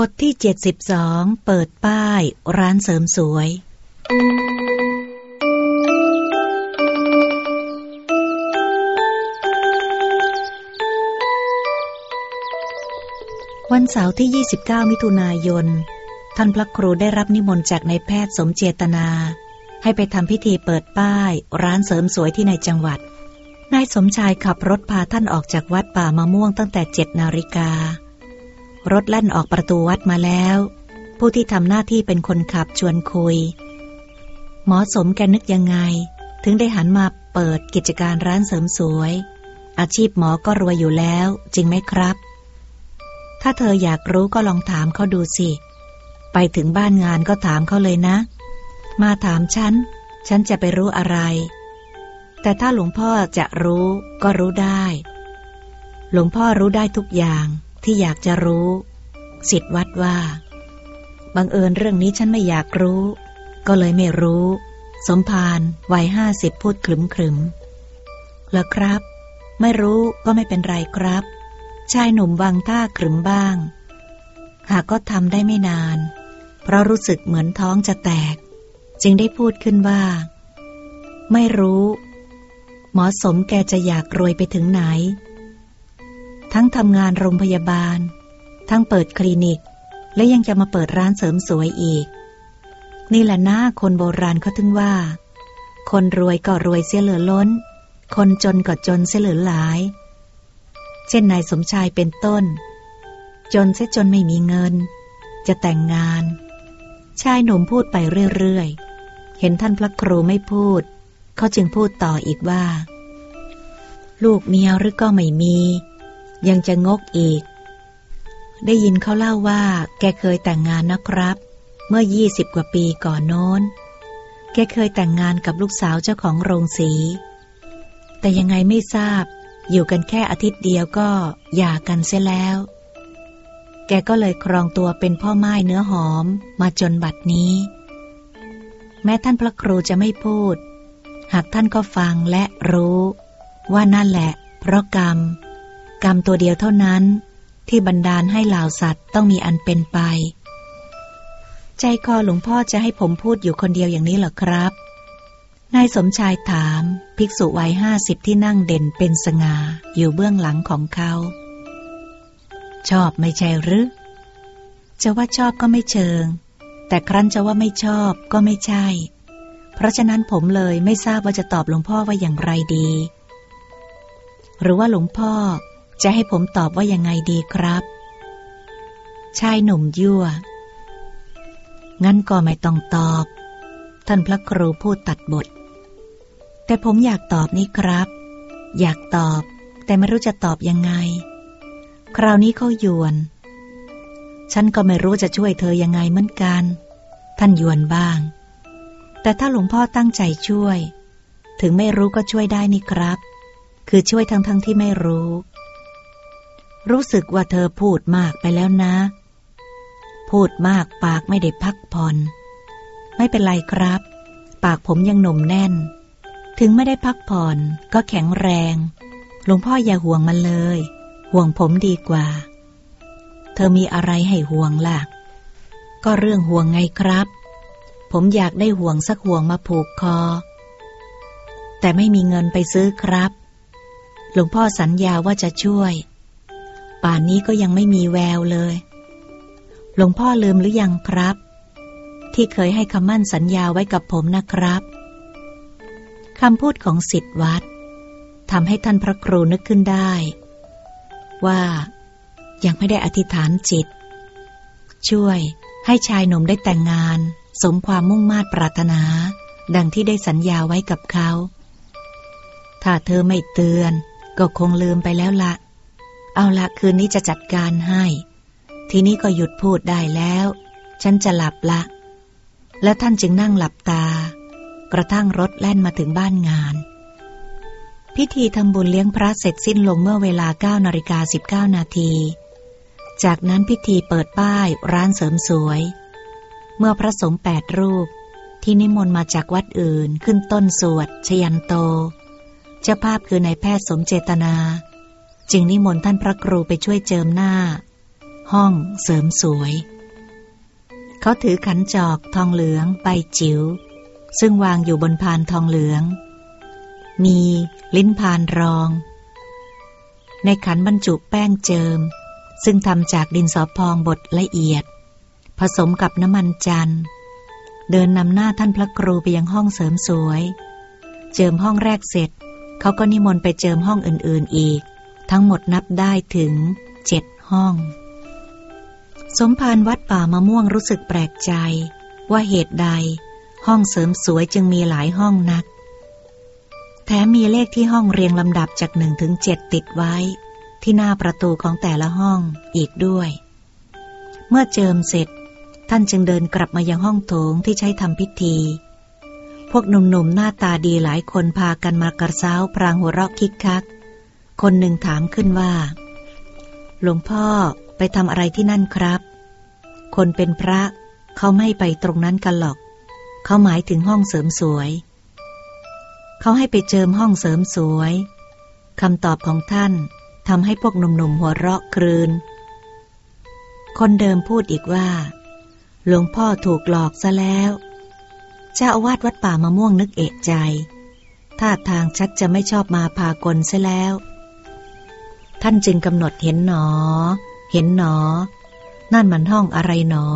บทที่ 72 เปิดป้าย ร้านเสริมสวย วันเสาร์ที่ 29 มิถุนายน ท่านพระครูได้รับนิมนต์จากนายแพทย์สมเจตนา ให้ไปทำพิธีเปิดป้าย ร้านเสริมสวยที่ในจังหวัด นายสมชายขับรถพาท่านออกจากวัดป่ามะม่วงตั้งแต่เจ็ดนาฬิกา รถแล่นออกประตูวัดมาแล้ว ผู้ที่ทำหน้าที่เป็นคนขับชวนคุย หมอสมแกนึกยังไง ถึงได้หันมาเปิดกิจการร้านเสริมสวย อาชีพหมอก็รวยอยู่แล้ว จริงไหมครับ ถ้าเธออยากรู้ก็ลองถามเขาดูสิ ไปถึงบ้านงานก็ถามเขาเลยนะ มาถามฉัน ฉันจะไปรู้อะไร แต่ถ้าหลวงพ่อจะรู้ก็รู้ได้ หลวงพ่อรู้ได้ทุกอย่าง ที่อยากจะรู้สิทธวัดว่า บังเอิญเรื่องนี้ฉันไม่อยากรู้ ก็เลยไม่รู้ สมภารวัยห้าสิบพูดขลึมขลึมแล้วครับ ไม่รู้ก็ไม่เป็นไรครับ ชายหนุ่มวางท่าขรึมบ้าง หากก็ทำได้ไม่นาน เพราะรู้สึกเหมือนท้องจะแตก จึงได้พูดขึ้นว่า ไม่รู้ หมอสมแกจะอยากรวยไปถึงไหน ทั้งทำงานโรงพยาบาล ทั้งเปิดคลินิก และยังจะมาเปิดร้านเสริมสวยอีก นี่แหละหน้าคนโบราณเขาถึงว่า คนรวยก็รวยเสียเหลือล้น คนจนก็จนเสียเหลือหลาย เช่นนายสมชายเป็นต้น จนเสียจนไม่มีเงิน จะแต่งงาน ชายหนุ่มพูดไปเรื่อยๆ เห็นท่านพระครูไม่พูด เขาจึงพูดต่ออีกว่า ลูกเมียหรือก็ไม่มี ยังจะงกอีก ได้ยินเขาเล่าว่า แกเคยแต่งงานนะครับ เมื่อยี่สิบกว่าปีก่อนโน้น แกเคยแต่งงานกับลูกสาวเจ้าของโรงสี แต่ยังไงไม่ทราบ อยู่กันแค่อาทิตย์เดียวก็หย่ากันเสียแล้ว แกก็เลยครองตัวเป็นพ่อไม้เนื้อหอมมาจนบัดนี้ แม้ท่านพระครูจะไม่พูด หากท่านก็ฟังและรู้ ว่านั่นแหละ เพราะกรรม กรรมตัวเดียวเท่านั้น ที่บันดาลให้เหล่าสัตว์ต้องมีอันเป็นไป ใจคอหลวงพ่อจะให้ผมพูดอยู่คนเดียวอย่างนี้เหรอครับ นายสมชายถาม ภิกษุวัยห้าสิบที่นั่งเด่นเป็นสง่าอยู่เบื้องหลังของเขา ชอบไม่ใช่หรือ จะว่าชอบก็ไม่เชิง แต่ครั้นจะว่าไม่ชอบก็ไม่ใช่ เพราะฉะนั้นผมเลยไม่ทราบว่าจะตอบหลวงพ่อว่าอย่างไรดีหรือว่าหลวงพ่อ จะให้ผมตอบว่ายังไงดีครับ ชายหนุ่มยั่ว งั้นก็ไม่ต้องตอบ ท่านพระครูพูดตัดบท แต่ผมอยากตอบนี่ครับ อยากตอบ แต่ไม่รู้จะตอบยังไง คราวนี้เขายวน ฉันก็ไม่รู้จะช่วยเธอยังไงเหมือนกัน ท่านยวนบ้าง แต่ถ้าหลวงพ่อตั้งใจช่วย ถึงไม่รู้ก็ช่วยได้นี่ครับ คือช่วยทั้งทั้งที่ไม่รู้ รู้สึกว่าเธอพูดมากไปแล้วนะ พูดมากปากไม่ได้พักผ่อน ไม่เป็นไรครับ ปากผมยังหนุ่มแน่น ถึงไม่ได้พักผ่อนก็แข็งแรง หลวงพ่ออย่าห่วงมันเลย ห่วงผมดีกว่า เธอมีอะไรให้ห่วงล่ะ ก็เรื่องห่วงไงครับ ผมอยากได้ห่วงสักห่วงมาผูกคอ แต่ไม่มีเงินไปซื้อครับ หลวงพ่อสัญญาว่าจะช่วย ป่านนี้ก็ยังไม่มีแววเลย หลวงพ่อลืมหรือยังครับ ที่เคยให้คำมั่นสัญญาไว้กับผมนะครับคำพูดของสิทธวัดทำให้ท่านพระครูนึกขึ้นได้ ว่ายังไม่ได้อธิษฐานจิต ช่วยให้ชายหนุ่มได้แต่งงาน สมความมุ่งมา่ปรารถนา ดังที่ได้สัญญาไว้กับเขา ถ้าเธอไม่เตือน ก็คงลืมไปแล้วละ เอาละคืนนี้จะจัดการให้ ทีนี้ก็หยุดพูดได้แล้ว ฉันจะหลับละ แล้วท่านจึงนั่งหลับตา กระทั่งรถแล่นมาถึงบ้านงาน พิธีทำบุญเลี้ยงพระเสร็จสิ้นลงเมื่อเวลา9นาฬิกา19นาทีจากนั้นพิธีเปิดป้ายร้านเสริมสวย เมื่อพระสงฆ์แปดรูป ที่นิมนต์มาจากวัดอื่นขึ้นต้นสวด ชยันโต เจ้าภาพคือนายแพทย์สมเจตนา จึงนิมนต์ท่านพระครูไปช่วยเจิมหน้า ห้องเสริมสวย เขาถือขันจอกทองเหลืองใบจิ๋วซึ่งวางอยู่บนพานทองเหลือง มีลิ้นพานรอง ในขันบรรจุแป้งเจิม ซึ่งทำจากดินสอพองบดละเอียด ผสมกับน้ำมันจันทร์ เดินนำหน้าท่านพระครูไปยังห้องเสริมสวย เจิมห้องแรกเสร็จ เขาก็นิมนต์ไปเจิมห้องอื่นๆอีก ทั้งหมดนับได้ถึงเจ็ดห้อง สมภารวัดป่ามะม่วงรู้สึกแปลกใจ ว่าเหตุใด ห้องเสริมสวยจึงมีหลายห้องนัก แถมมีเลขที่ห้องเรียงลำดับจากหนึ่งถึงเจ็ดติดไว้ ที่หน้าประตูของแต่ละห้องอีกด้วย เมื่อเจิมเสร็จ ท่านจึงเดินกลับมายังห้องโถงที่ใช้ทำพิธีพวกหนุ่มๆหน้าตาดีหลายคนพากันมากระซ้าวพรางหัวเราะคิกคัก คนหนึ่งถามขึ้นว่า หลวงพ่อไปทำอะไรที่นั่นครับ คนเป็นพระเขาไม่ไปตรงนั้นกันหรอก เขาหมายถึงห้องเสริมสวย เขาให้ไปเจิมห้องเสริมสวยคำตอบของท่านทำให้พวกหนุ่มๆหัวเราะครืน คนเดิมพูดอีกว่า หลวงพ่อถูกหลอกซะแล้ว เจ้าอาวาสวัดป่ามะม่วงนึกเอกใจท่าทางชักจะไม่ชอบมาพากลซะแล้ว ท่านจึงกำหนดเห็นหนอ เห็นหนอ นั่นมันห้องอะไรหนอ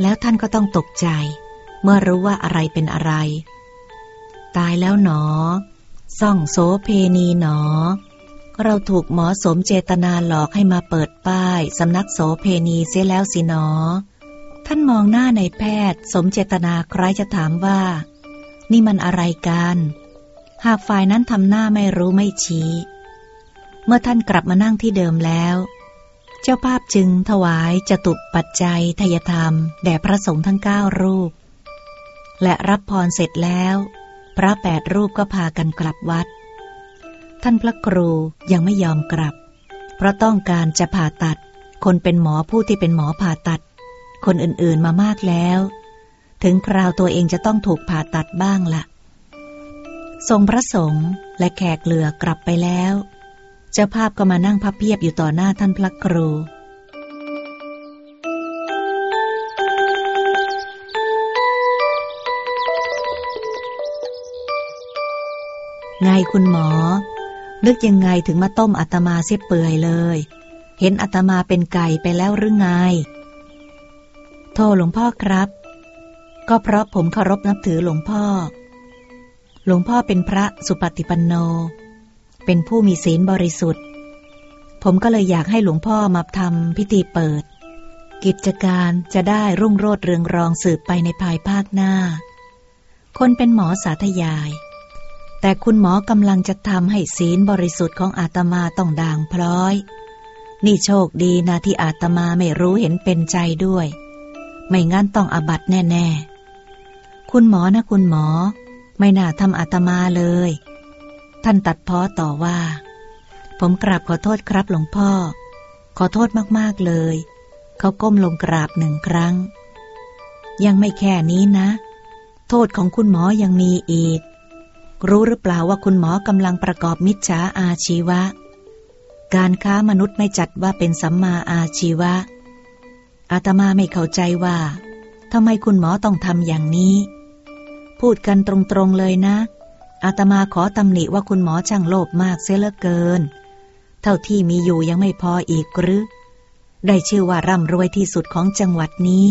แล้วท่านก็ต้องตกใจ เมื่อรู้ว่าอะไรเป็นอะไร ตายแล้วหนอ ซ่องโสเพณีหนอ เราถูกหมอสมเจตนาหลอกให้มาเปิดป้ายสำนักโสเพณีเสียแล้วสิหนอ ท่านมองหน้าในแพทย์สมเจตนาใครจะถามว่า นี่มันอะไรกัน หากฝ่ายนั้นทำหน้าไม่รู้ไม่ชี้ เมื่อท่านกลับมานั่งที่เดิมแล้ว เจ้าภาพจึงถวายจตุปัจจัยทยธรรม แด่พระสงฆ์ทั้งเก้ารูป และรับพรเสร็จแล้ว พระแปดรูปก็พากันกลับวัด ท่านพระครูยังไม่ยอมกลับ เพราะต้องการจะผ่าตัด คนเป็นหมอผู้ที่เป็นหมอผ่าตัด คนอื่นๆมามากแล้ว ถึงคราวตัวเองจะต้องถูกผ่าตัดบ้างละ่ะทรงพระสงฆ์และแขกเหลือกลับไปแล้ว เจ้าภาพก็มานั่งพับเพียบอยู่ต่อหน้าท่านพระครู ไงคุณหมอ นึกยังไงถึงมาต้มอัตมาเสียเปื่อยเลย เห็นอัตมาเป็นไก่ไปแล้วหรือไง โทษหลวงพ่อครับ ก็เพราะผมเคารพนับถือหลวงพ่อ หลวงพ่อเป็นพระสุปฏิปันโน เป็นผู้มีศีลบริสุทธิ์ ผมก็เลยอยากให้หลวงพ่อมาทำพิธีเปิด กิจการจะได้รุ่งโรจน์เรืองรองสืบไปในภายภาคหน้า คนเป็นหมอสาธยาย แต่คุณหมอกำลังจะทำให้ศีลบริสุทธิ์ของอาตมาต้องด่างพร้อย นี่โชคดีนะที่อาตมาไม่รู้เห็นเป็นใจด้วย ไม่งั้นต้องอบัตแน่ ๆ คุณหมอนะคุณหมอ ไม่น่าทำอาตมาเลย ท่านตัดพ้อต่อว่า ผมกราบขอโทษครับหลวงพ่อ ขอโทษมากๆเลย เขาก้มลงกราบหนึ่งครั้ง ยังไม่แค่นี้นะ โทษของคุณหมอยังมีอีก รู้หรือเปล่าว่าคุณหมอกำลังประกอบมิจฉาอาชีวะ การค้ามนุษย์ไม่จัดว่าเป็นสัมมาอาชีวะ อาตมาไม่เข้าใจว่าทำไมคุณหมอต้องทำอย่างนี้ พูดกันตรงๆเลยนะ อาตมาขอตำหนิว่าคุณหมอช่างโลภมากเสียเหลือเกิน เท่าที่มีอยู่ยังไม่พออีกหรือ ได้ชื่อว่าร่ำรวยที่สุดของจังหวัดนี้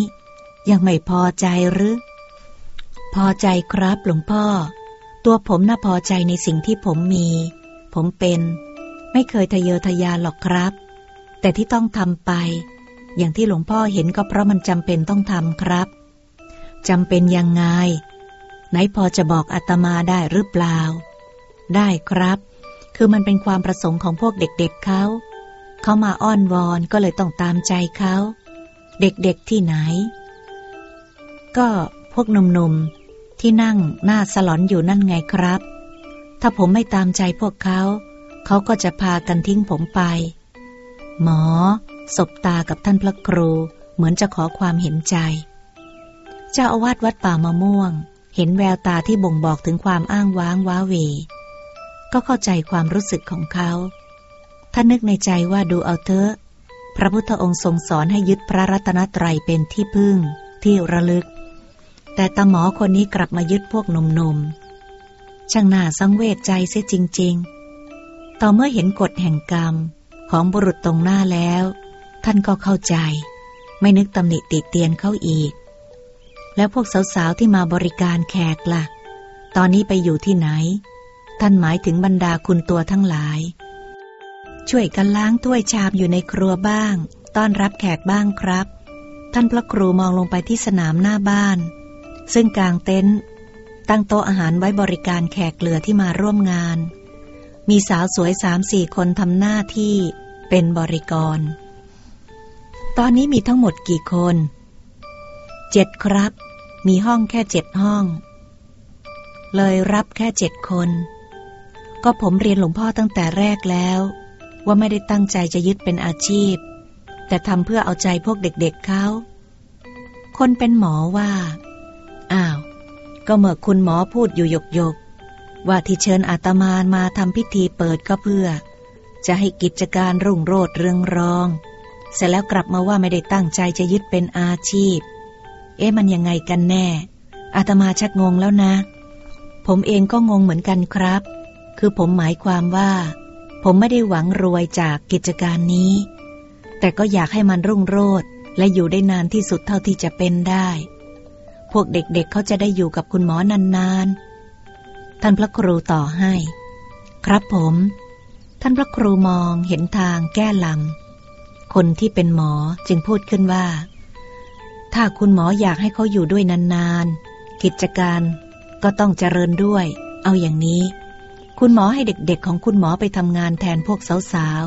ยังไม่พอใจหรือ พอใจครับหลวงพ่อ ตัวผมน่าพอใจในสิ่งที่ผมมี ผมเป็น ไม่เคยทะเยอทะยานหรอกครับ แต่ที่ต้องทำไป อย่างที่หลวงพ่อเห็นก็เพราะมันจำเป็นต้องทำครับจำเป็นยังไง ไหนพอจะบอกอาตมาได้หรือเปล่า ได้ครับ คือมันเป็นความประสงค์ของพวกเด็กๆเเขา เขามาอ้อนวอนก็เลยต้องตามใจเขา เด็กๆที่ไหน ก็พวกหนุ่มๆที่นั่งหน้าสลอนอยู่นั่นไงครับ ถ้าผมไม่ตามใจพวกเขา เขาก็จะพากันทิ้งผมไป หมอ สบตากับท่านพระครูเหมือนจะขอความเห็นใจ เจ้าอาวาสวัดป่ามะม่วง เห็นแววตาที่บ่งบอกถึงความอ้างว้างว้าเว ก็เข้าใจความรู้สึกของเขาท่านนึกในใจว่าดูเอาเถอะ พระพุทธองค์ทรงสอนให้ยึดพระรัตนตรัยเป็นที่พึ่งที่ระลึก แต่ตาหมอคนนี้กลับมายึดพวกนุ่มช่างน่าสังเวชใจเสียจริง ๆ ต่อเมื่อเห็นกฎแห่งกรรมของบุรุษตรงหน้าแล้ว ท่านก็เข้าใจ ไม่นึกตำหนิติเตียนเขาอีก แล้วพวกสาวๆที่มาบริการแขกละ่ะ ตอนนี้ไปอยู่ที่ไหน ท่านหมายถึงบรรดาคุณตัวทั้งหลาย ช่วยกันล้างถ้วยชามอยู่ในครัวบ้าง ต้อนรับแขกบ้างครับ ท่านพระครูมองลงไปที่สนามหน้าบ้าน ซึ่งกลางเต็นท์ตั้งโต๊ะอาหารไว้บริการแขกเหลือที่มาร่วมงาน มีสาวสวยสามสี่คนทำหน้าที่เป็นบริกร ตอนนี้มีทั้งหมดกี่คน เจ็ดครับ มีห้องแค่เจ็ดห้อง เลยรับแค่เจ็ดคน ก็ผมเรียนหลวงพ่อตั้งแต่แรกแล้ว ว่าไม่ได้ตั้งใจจะยึดเป็นอาชีพ แต่ทำเพื่อเอาใจพวกเด็กๆเขา คนเป็นหมอว่า อ้าว ก็เมื่อคุณหมอพูดอยู่หยกยกๆว่าที่เชิญอาตมามาทำพิธีเปิดก็เพื่อ จะให้กิจการรุ่งโรจน์เรืองรอง เสร็จแล้วกลับมาว่าไม่ได้ตั้งใจจะยึดเป็นอาชีพ เอ๊ะมันยังไงกันแน่ อาตมาชักงงแล้วนะ ผมเองก็งงเหมือนกันครับ คือผมหมายความว่า ผมไม่ได้หวังรวยจากกิจการนี้ แต่ก็อยากให้มันรุ่งโรจน์และอยู่ได้นานที่สุดเท่าที่จะเป็นได้ พวกเด็กๆเเขาจะได้อยู่กับคุณหมอนานๆ ท่านพระครูต่อให้ ครับผม ท่านพระครูมองเห็นทางแก้ลำคนที่เป็นหมอจึงพูดขึ้นว่า ถ้าคุณหมออยากให้เขาอยู่ด้วยนานๆ กิจการก็ต้องเจริญด้วย เอาอย่างนี้ คุณหมอให้เด็กๆของคุณหมอไปทำงานแทนพวกสาว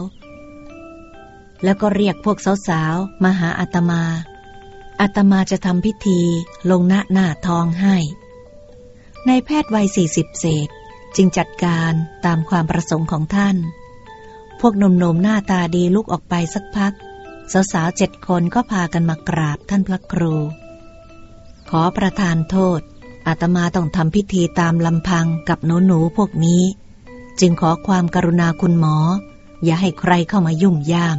ๆ แล้วก็เรียกพวกสาวๆ มาหาอาตมา อาตมาจะทำพิธีลงหน้าหน้าทองให้ ในแพทย์วัยสี่สิบเศษจึงจัดการตามความประสงค์ของท่าน พวกหนุ่มๆหน้าตาดีลุกออกไปสักพัก สาวๆเจ็ดคนก็พากันมากราบท่านพระครู ขอประทานโทษ อาตมาต้องทำพิธีตามลำพังกับหนูหนูๆพวกนี้ จึงขอความกรุณาคุณหมอ อย่าให้ใครเข้ามายุ่งย่าม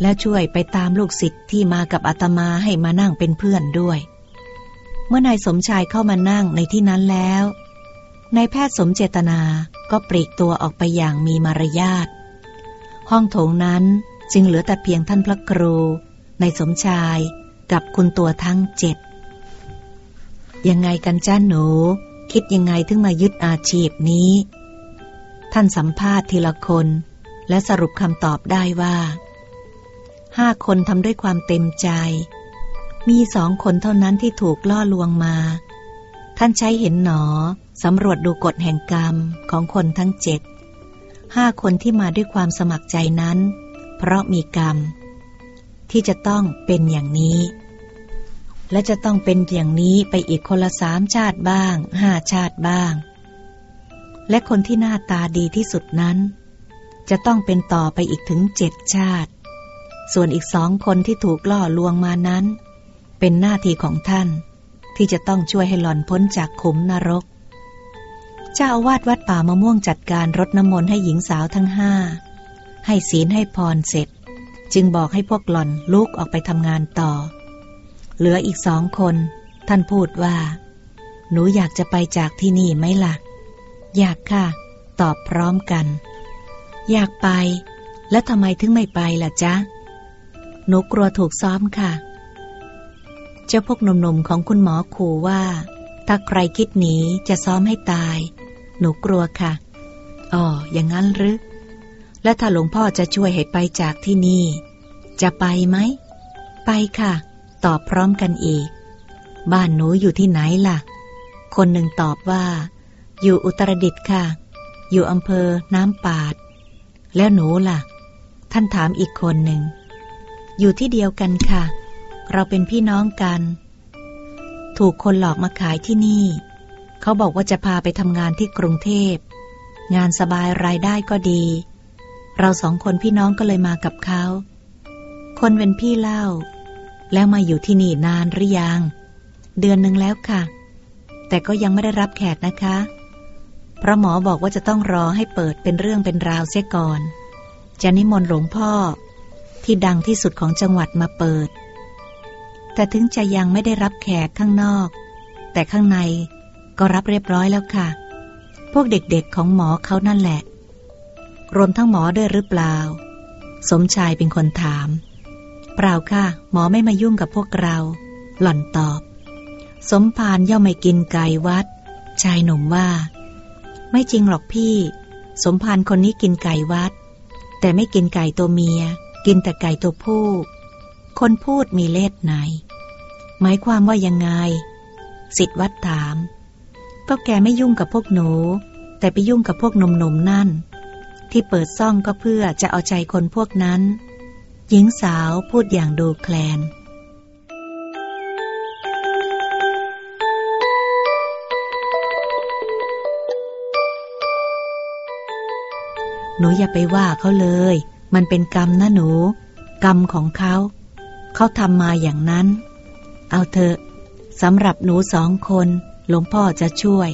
และช่วยไปตามลูกศิษย์ที่มากับอาตมาให้มานั่งเป็นเพื่อนด้วย เมื่อนายสมชายเข้ามานั่งในที่นั้นแล้วนายแพทย์สมเจตนาก็ปลีกตัวออกไปอย่างมีมารยาท ห้องโถงนั้น จึงเหลือแต่เพียงท่านพระครู ในสมชายกับคุณตัวทั้งเจ็ดยังไงกันจ้าหนู คิดยังไงถึงมายึดอาชีพนี้ ท่านสัมภาษณ์ทีละคน และสรุปคำตอบได้ว่าห้าคนทำด้วยความเต็มใจ มีสองคนเท่านั้นที่ถูกล่อลวงมา ท่านใช้เห็นหนอสำรวจดูกฎแห่งกรรมของคนทั้งเจ็ดห้าคนที่มาด้วยความสมัครใจนั้น เพราะมีกรรม ที่จะต้องเป็นอย่างนี้ และจะต้องเป็นอย่างนี้ไปอีกคนละสามชาติบ้างห้าชาติบ้าง และคนที่หน้าตาดีที่สุดนั้น จะต้องเป็นต่อไปอีกถึงเจ็ดชาติ ส่วนอีกสองคนที่ถูกล่อลวงมานั้น เป็นหน้าที่ของท่าน ที่จะต้องช่วยให้หล่อนพ้นจากขุมนรกเจ้าอาวาสวัดป่ามะม่วงจัดการรดน้ำมนต์ให้หญิงสาวทั้งห้า ให้ศีลให้พรเสร็จ จึงบอกให้พวกหล่อนลุกออกไปทำงานต่อ เหลืออีกสองคน ท่านพูดว่า หนูอยากจะไปจากที่นี่ไหมล่ะ อยากค่ะ ตอบพร้อมกัน อยากไป แล้วทำไมถึงไม่ไปล่ะจ๊ะ หนูกลัวถูกซ้อมค่ะ เจ้าพวกหนุ่มๆของคุณหมอขู่ว่า ถ้าใครคิดหนีจะซ้อมให้ตาย หนูกลัวค่ะอ๋ออย่างนั้นหรือ และถ้าหลวงพ่อจะช่วยให้ไปจากที่นี่ จะไปไหม ไปค่ะ ตอบพร้อมกันอีก บ้านหนูอยู่ที่ไหนล่ะ คนหนึ่งตอบว่า อยู่อุตรดิตถ์ค่ะ อยู่อำเภอน้ำปาด แล้วหนูล่ะ ท่านถามอีกคนหนึ่ง อยู่ที่เดียวกันค่ะ เราเป็นพี่น้องกัน ถูกคนหลอกมาขายที่นี่ เขาบอกว่าจะพาไปทำงานที่กรุงเทพ งานสบายรายได้ก็ดี เราสองคนพี่น้องก็เลยมากับเขา คนเป็นพี่เล่า แล้วมาอยู่ที่นี่นานหรือยัง เดือนหนึ่งแล้วค่ะ แต่ก็ยังไม่ได้รับแขกนะคะ เพราะหมอบอกว่าจะต้องรอให้เปิดเป็นเรื่องเป็นราวเสียก่อน จะนิมนต์หลวงพ่อ ที่ดังที่สุดของจังหวัดมาเปิด แต่ถึงจะยังไม่ได้รับแขกข้างนอก แต่ข้างในก็รับเรียบร้อยแล้วค่ะ พวกเด็กๆของหมอเขานั่นแหละ รวมทั้งหมอด้วยหรือเปล่า สมชายเป็นคนถาม เปล่าค่ะ หมอไม่มายุ่งกับพวกเรา หล่อนตอบ สมภารย่อมไม่กินไก่วัด ชายหนุ่มว่า ไม่จริงหรอกพี่ สมภารคนนี้กินไก่วัด แต่ไม่กินไก่ตัวเมีย กินแต่ไก่ตัวผู้ คนพูดมีเลสไหน หมายความว่ายังไง สิทธวัดถามก็แกไม่ยุ่งกับพวกหนู แต่ไปยุ่งกับพวกหนุ่มๆนั่น ที่เปิดซ่องก็เพื่อจะเอาใจคนพวกนั้น หญิงสาวพูดอย่างดูแคลน หนูอย่าไปว่าเขาเลย มันเป็นกรรมนะหนู กรรมของเขา เขาทำมาอย่างนั้น เอาเถอะสำหรับหนูสองคนหลวงพ่อจะช่วย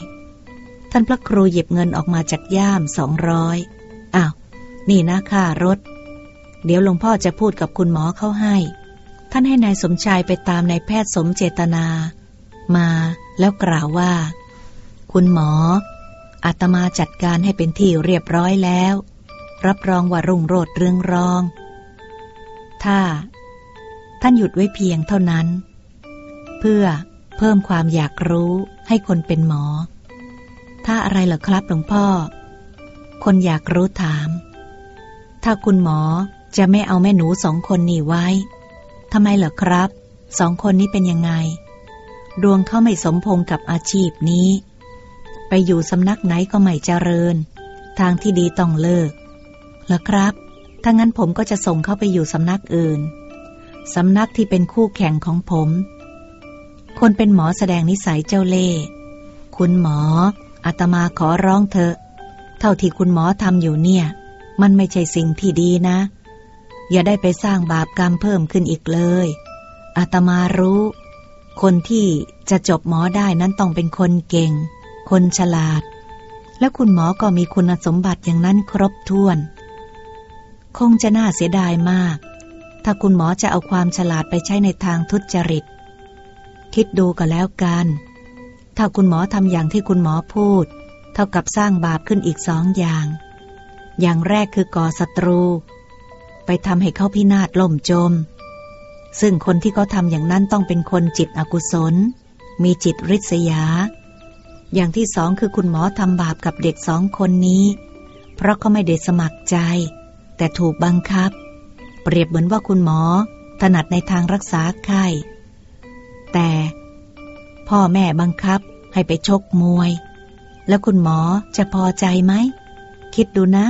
ท่านพระครูหยิบเงินออกมาจากย่ามสองร้อย นี่นะค่ารถ เดี๋ยวหลวงพ่อจะพูดกับคุณหมอเขาให้ ท่านให้นายสมชายไปตามนายแพทย์สมเจตนา มาแล้วกล่าวว่า คุณหมอ อาตมาจัดการให้เป็นที่เรียบร้อยแล้ว รับรองว่ารุ่งโรดเรืองรอง ถ้า ท่านหยุดไว้เพียงเท่านั้น เพื่อเพิ่มความอยากรู้ให้คนเป็นหมอ ถ้าอะไรเหรอครับหลวงพ่อ คนอยากรู้ถาม ถ้าคุณหมอจะไม่เอาแม่หนูสองคนนี่ไว้ทำไมเหรอครับ สองคนนี้เป็นยังไง ดวงเขาไม่สมพงกับอาชีพนี้ ไปอยู่สำนักไหนก็ไม่เจริญ ทางที่ดีต้องเลิกเหรอครับ ถ้างั้นผมก็จะส่งเขาไปอยู่สำนักอื่น สำนักที่เป็นคู่แข่งของผม คนเป็นหมอแสดงนิสัยเจ้าเล่ห์คุณหมออาตมาขอร้องเถอะ เท่าที่คุณหมอทำอยู่เนี่ย มันไม่ใช่สิ่งที่ดีนะ อย่าได้ไปสร้างบาปกรรมเพิ่มขึ้นอีกเลยอาตมารู้ คนที่จะจบหมอได้นั้นต้องเป็นคนเก่ง คนฉลาด และคุณหมอก็มีคุณสมบัติอย่างนั้นครบถ้วน คงจะน่าเสียดายมาก ถ้าคุณหมอจะเอาความฉลาดไปใช้ในทางทุจริต คิดดูก็แล้วกัน ถ้าคุณหมอทำอย่างที่คุณหมอพูด เท่ากับสร้างบาปขึ้นอีกสองอย่าง อย่างแรกคือก่อศัตรู ไปทำให้เขาพินาศล่มจม ซึ่งคนที่เขาทำอย่างนั้นต้องเป็นคนจิตอกุศล มีจิตริษยา อย่างที่สองคือคุณหมอทำบาปกับเด็กสองคนนี้ เพราะเขาไม่ได้สมัครใจ แต่ถูกบังคับ เปรียบเหมือนว่าคุณหมอ ถนัดในทางรักษาไข้ แต่พ่อแม่บังคับให้ไปชกมวย แล้วคุณหมอจะพอใจไหม คิดดูนะ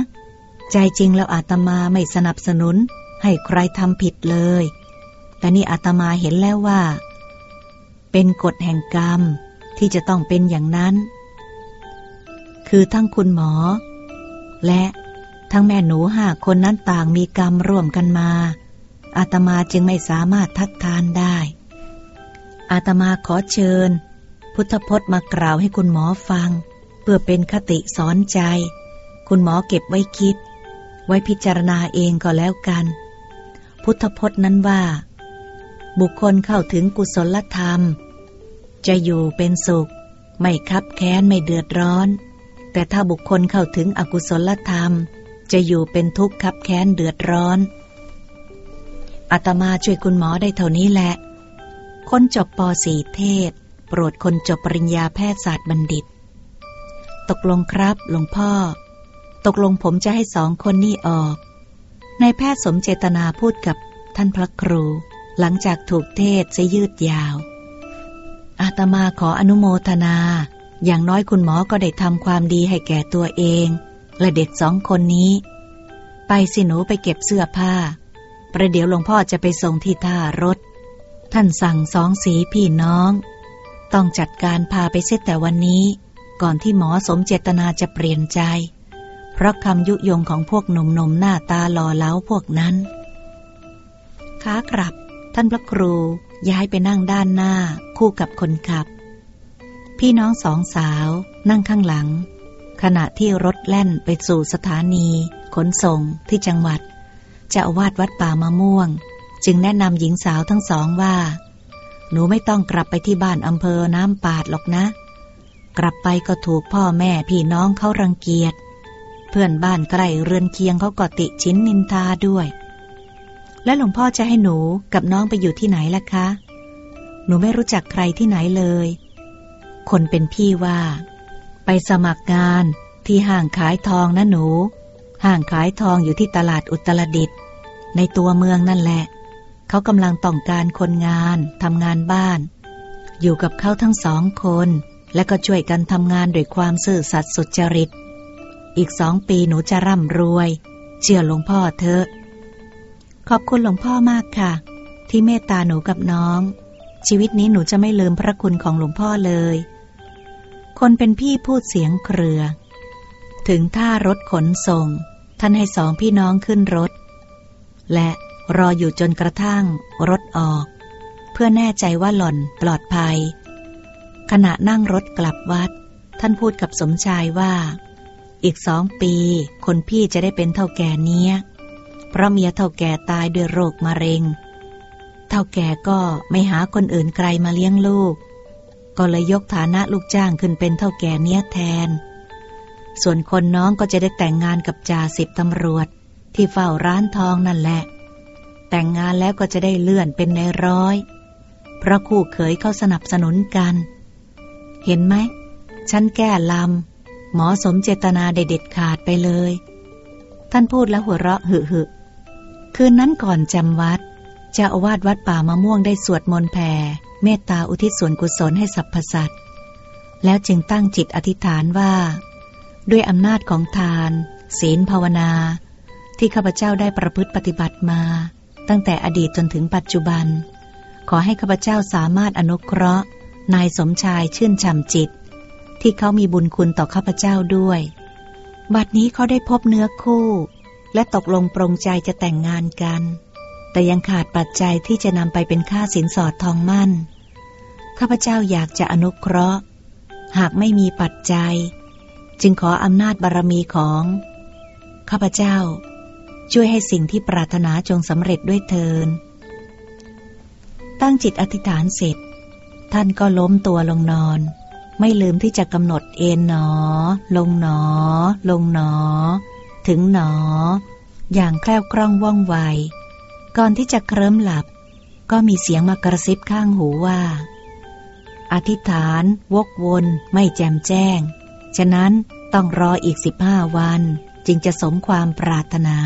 ใจจริงแล้วอาตมาไม่สนับสนุน ให้ใครทำผิดเลย แต่นี่อาตมาเห็นแล้วว่า เป็นกฎแห่งกรรมที่จะต้องเป็นอย่างนั้น คือทั้งคุณหมอ และทั้งแม่หนูห้าคนนั้นต่างมีกรรมร่วมกันมา อาตมาจึงไม่สามารถทัดทานได้ อาตมาขอเชิญ พุทธพจน์มากล่าวให้คุณหมอฟัง เพื่อเป็นคติสอนใจ คุณหมอเก็บไว้คิด ไว้พิจารณาเองก็แล้วกัน พุทธพจน์นั้นว่า บุคคลเข้าถึงกุศลธรรม จะอยู่เป็นสุข ไม่คับแค้นไม่เดือดร้อน แต่ถ้าบุคคลเข้าถึงอกุศลธรรม จะอยู่เป็นทุกข์คับแค้นเดือดร้อนอาตมาช่วยคุณหมอได้เท่านี้แหละ คนจบป .4 เทศ โปรดคนจบปริญญาแพทยศาสตร์บัณฑิต ตกลงครับหลวงพ่อ ตกลงผมจะให้สองคนนี้ออกนายแพทย์สมเจตนาพูดกับท่านพระครู หลังจากถูกเทศจะยืดยาว อาตมาขออนุโมทนา อย่างน้อยคุณหมอก็ได้ทำความดีให้แก่ตัวเอง และเด็กสองคนนี้ ไปสิหนูไปเก็บเสื้อผ้า ประเดี๋ยวหลวงพ่อจะไปส่งที่ท่ารถ ท่านสั่งสองสีพี่น้อง ต้องจัดการพาไปเสียแต่วันนี้ ก่อนที่หมอสมเจตนาจะเปลี่ยนใจ เพราะคำยุยงของพวกหนุ่มๆหน้าตาหล่อเล้าพวกนั้นขากลับ ท่านพระครูย้ายไปนั่งด้านหน้าคู่กับคนขับ พี่น้องสองสาวนั่งข้างหลัง ขณะที่รถแล่นไปสู่สถานี ขนส่งที่จังหวัดเจ้าอาวาสวัดป่ามะม่วง จึงแนะนำหญิงสาวทั้งสองว่า หนูไม่ต้องกลับไปที่บ้านอำเภอน้ำปาดหรอกนะ กลับไปก็ถูกพ่อแม่พี่น้องเขารังเกียจ เพื่อนบ้านใกล้เรือนเคียงเขาก็ติชิ้นนินทาด้วย และหลวงพ่อจะให้หนูกับน้องไปอยู่ที่ไหนล่ะคะ หนูไม่รู้จักใครที่ไหนเลย คนเป็นพี่ว่า ไปสมัครงานที่ห้างขายทองนะหนู ห้างขายทองอยู่ที่ตลาดอุตรดิตถ์ในตัวเมืองนั่นแหละ เขากำลังต้องการคนงานทำงานบ้าน อยู่กับเขาทั้งสองคน และก็ช่วยกันทำงานด้วยความซื่อสัตย์สุจริต อีกสองปีหนูจะร่ำรวย เชื่อหลวงพ่อเถอะ ขอบคุณหลวงพ่อมากค่ะ ที่เมตตาหนูกับน้อง ชีวิตนี้หนูจะไม่ลืมพระคุณของหลวงพ่อเลย คนเป็นพี่พูดเสียงเครือ ถึงท่ารถขนส่ง ท่านให้สองพี่น้องขึ้นรถ และรออยู่จนกระทั่งรถออก เพื่อแน่ใจว่าหล่อนปลอดภัย ขณะนั่งรถกลับวัด ท่านพูดกับสมชายว่า อีกสองปี คนพี่จะได้เป็นเท่าแก่เนี้ย เพราะเมียเท่าแก่ตายด้วยโรคมะเร็ง เท่าแก่ก็ไม่หาคนอื่นไกลมาเลี้ยงลูก ก็เลยยกฐานะลูกจ้างขึ้นเป็นเท่าแก่เนี้ยแทน ส่วนคนน้องก็จะได้แต่งงานกับจ่าสิบตำรวจ ที่เฝ้าร้านทองนั่นแหละ แต่งงานแล้วก็จะได้เลื่อนเป็นในร้อย เพราะคู่เขยเขาสนับสนุนกัน เห็นไหมฉันแก้ลำ หมอสมเจตนาได้เด็ดขาดไปเลย ท่านพูดแล้วหัวเราะหึหึคืนนั้นก่อนจำวัดเจ้าอาวาสวัดป่ามะม่วงได้สวดมนต์แผ่เมตตาอุทิศส่วนกุศลให้สรรพสัตว์แล้วจึงตั้งจิตอธิษฐานว่า ด้วยอำนาจของทาน ศีลภาวนา ที่ข้าพเจ้าได้ประพฤติปฏิบัติมา ตั้งแต่อดีตจนถึงปัจจุบัน ขอให้ข้าพเจ้าสามารถอนุเคราะห์ นายสมชายชื่นช่ำจิต ที่เขามีบุญคุณต่อข้าพเจ้าด้วย บัดนี้เขาได้พบเนื้อคู่ และตกลงปรงใจจะแต่งงานกัน แต่ยังขาดปัจจัยที่จะนำไปเป็นค่าสินสอดทองมั่น ข้าพเจ้าอยากจะอนุเคราะห์ หากไม่มีปัจจัย จึงขออำนาจบารมีของ ข้าพเจ้า ช่วยให้สิ่งที่ปรารถนาจงสำเร็จด้วยเทินตั้งจิตอธิษฐานเสร็จ ท่านก็ล้มตัวลงนอน ไม่ลืมที่จะกำหนดเอ็นหนอ ลงหนอ ลงหนอ ถึงหนอ อย่างแคล่วคล่องว่องไว ก่อนที่จะเคลิ้มหลับ ก็มีเสียงมากระซิบข้างหูว่า อธิษฐาน วกวนไม่แจมแจ้ง ฉะนั้นต้องรออีกสิบห้าวัน จึงจะสมความปรารถนา